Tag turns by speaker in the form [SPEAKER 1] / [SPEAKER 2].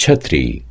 [SPEAKER 1] છત્રી